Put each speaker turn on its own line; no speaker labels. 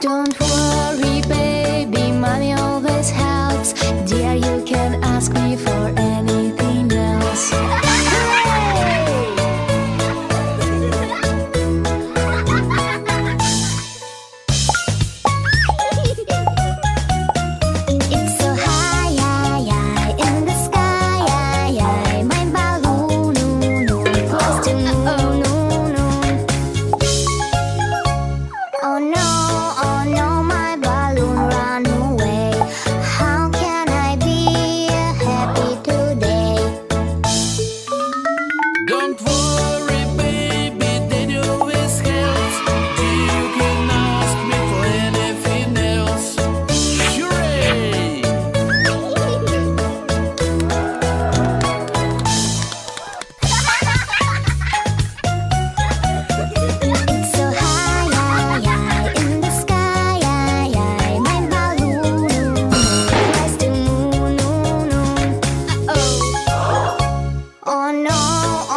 Don't worry, baby.